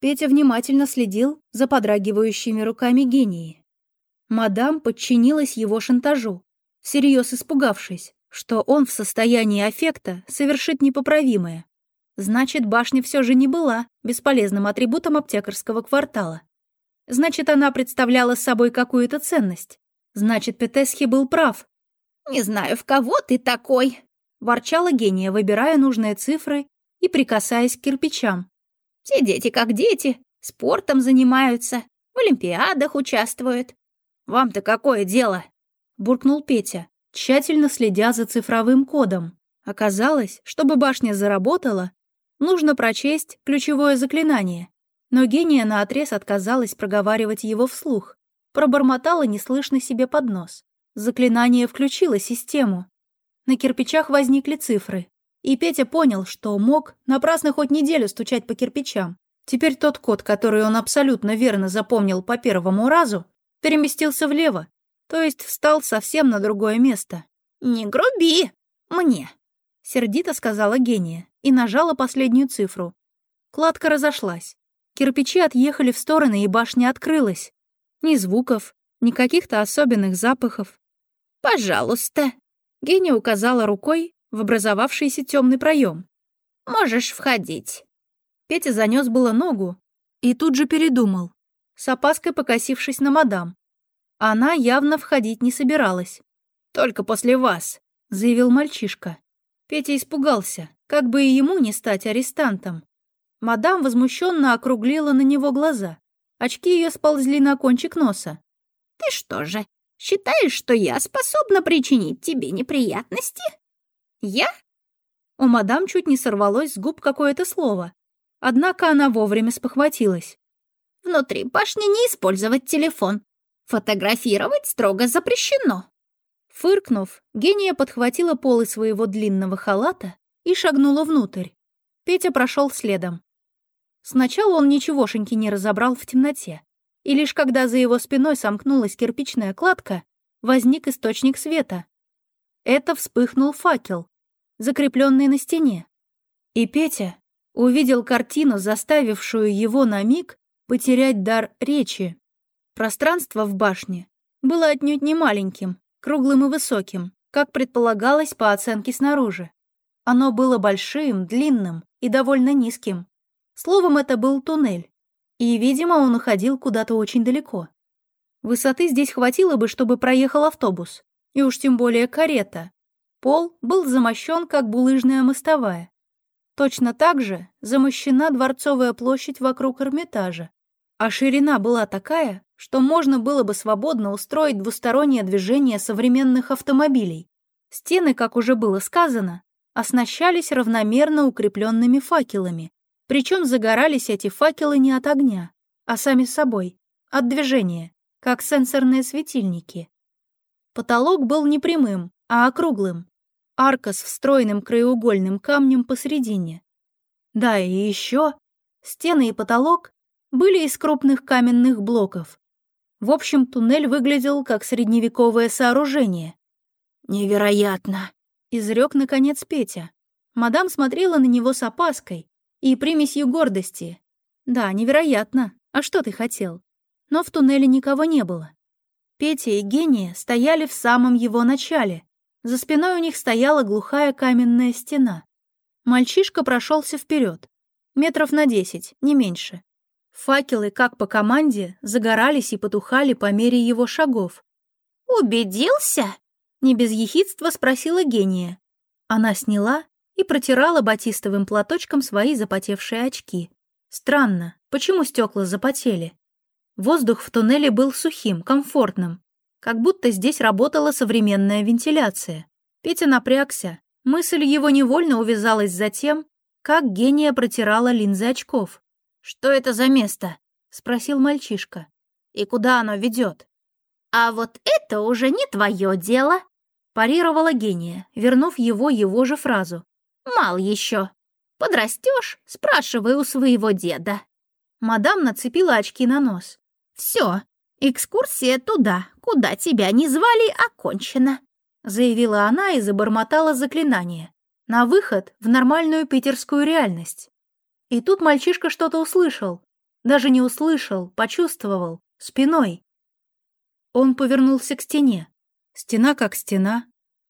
Петя внимательно следил за подрагивающими руками гении. Мадам подчинилась его шантажу, всерьез испугавшись, что он в состоянии аффекта совершит непоправимое. Значит, башня все же не была бесполезным атрибутом аптекарского квартала. Значит, она представляла собой какую-то ценность. Значит, Петесхи был прав. «Не знаю, в кого ты такой», — ворчала гения, выбирая нужные цифры и прикасаясь к кирпичам. «Все дети как дети, спортом занимаются, в олимпиадах участвуют. Вам-то какое дело?» — буркнул Петя, тщательно следя за цифровым кодом. Оказалось, чтобы башня заработала, нужно прочесть ключевое заклинание. Но гения наотрез отказалась проговаривать его вслух, пробормотала неслышно себе под нос. Заклинание включило систему. На кирпичах возникли цифры, и Петя понял, что мог напрасно хоть неделю стучать по кирпичам. Теперь тот код, который он абсолютно верно запомнил по первому разу, переместился влево, то есть встал совсем на другое место. «Не груби мне!» — сердито сказала гения и нажала последнюю цифру. Кладка разошлась. Кирпичи отъехали в стороны, и башня открылась. Ни звуков, ни каких-то особенных запахов. «Пожалуйста!» Гения указала рукой в образовавшийся темный проем. «Можешь входить». Петя занес было ногу и тут же передумал, с опаской покосившись на мадам. Она явно входить не собиралась. «Только после вас», — заявил мальчишка. Петя испугался, как бы и ему не стать арестантом. Мадам возмущенно округлила на него глаза. Очки ее сползли на кончик носа. «Ты что же, считаешь, что я способна причинить тебе неприятности? Я?» У мадам чуть не сорвалось с губ какое-то слово. Однако она вовремя спохватилась. «Внутри башни не использовать телефон. Фотографировать строго запрещено». Фыркнув, гения подхватила полы своего длинного халата и шагнула внутрь. Петя прошел следом. Сначала он ничегошеньки не разобрал в темноте, и лишь когда за его спиной сомкнулась кирпичная кладка, возник источник света. Это вспыхнул факел, закрепленный на стене. И Петя увидел картину, заставившую его на миг потерять дар речи. Пространство в башне было отнюдь не маленьким, круглым и высоким, как предполагалось по оценке снаружи. Оно было большим, длинным и довольно низким. Словом, это был туннель. И, видимо, он уходил куда-то очень далеко. Высоты здесь хватило бы, чтобы проехал автобус. И уж тем более карета. Пол был замощен, как булыжная мостовая. Точно так же замощена дворцовая площадь вокруг Эрмитажа. А ширина была такая, что можно было бы свободно устроить двустороннее движение современных автомобилей. Стены, как уже было сказано, оснащались равномерно укрепленными факелами, причем загорались эти факелы не от огня, а сами собой, от движения, как сенсорные светильники. Потолок был не прямым, а округлым. Арка с встроенным краеугольным камнем посередине. Да, и еще стены и потолок были из крупных каменных блоков. В общем, туннель выглядел как средневековое сооружение. «Невероятно!» — изрек наконец Петя. Мадам смотрела на него с опаской, и примесью гордости. Да, невероятно. А что ты хотел? Но в туннеле никого не было. Петя и Гения стояли в самом его начале. За спиной у них стояла глухая каменная стена. Мальчишка прошелся вперед, метров на десять, не меньше. Факелы, как по команде, загорались и потухали по мере его шагов. «Убедился?» — не без ехидства спросила Гения. Она сняла и протирала батистовым платочком свои запотевшие очки. Странно, почему стекла запотели? Воздух в туннеле был сухим, комфортным, как будто здесь работала современная вентиляция. Петя напрягся, мысль его невольно увязалась за тем, как гения протирала линзы очков. «Что это за место?» — спросил мальчишка. «И куда оно ведет?» «А вот это уже не твое дело», — парировала гения, вернув его его же фразу. Мал еще. Подрастешь, спрашивай у своего деда. Мадам нацепила очки на нос. Все, экскурсия туда, куда тебя не звали, окончена. Заявила она и забормотала заклинание. На выход в нормальную питерскую реальность. И тут мальчишка что-то услышал. даже не услышал, почувствовал, спиной. Он повернулся к стене. Стена как стена.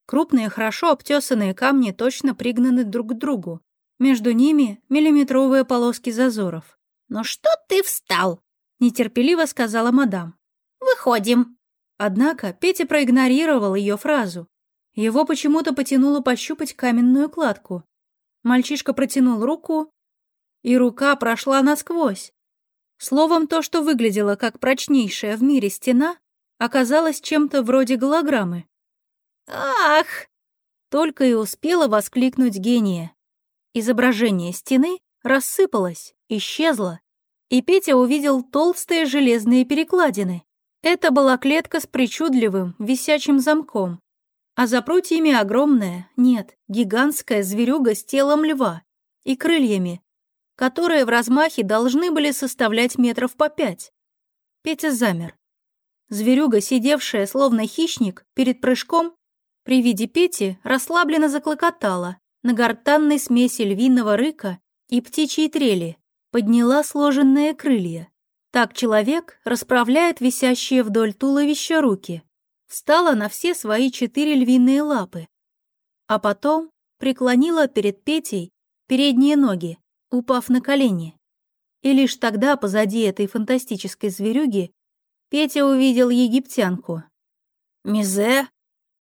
Крупные, хорошо обтесанные камни точно пригнаны друг к другу. Между ними миллиметровые полоски зазоров. «Ну что ты встал?» — нетерпеливо сказала мадам. «Выходим». Однако Петя проигнорировал ее фразу. Его почему-то потянуло пощупать каменную кладку. Мальчишка протянул руку, и рука прошла насквозь. Словом, то, что выглядело как прочнейшая в мире стена, оказалось чем-то вроде голограммы. «Ах!» Только и успела воскликнуть гения. Изображение стены рассыпалось, исчезло, и Петя увидел толстые железные перекладины. Это была клетка с причудливым, висячим замком, а за прутьями огромная, нет, гигантская зверюга с телом льва и крыльями, которые в размахе должны были составлять метров по пять. Петя замер. Зверюга, сидевшая словно хищник перед прыжком, при виде Пети расслабленно заклокотала на гортанной смеси львиного рыка и птичьей трели, подняла сложенные крылья. Так человек расправляет висящие вдоль туловища руки. Встала на все свои четыре львиные лапы, а потом преклонила перед Петей передние ноги упав на колени. И лишь тогда позади этой фантастической зверюги Петя увидел египтянку. «Мизе?»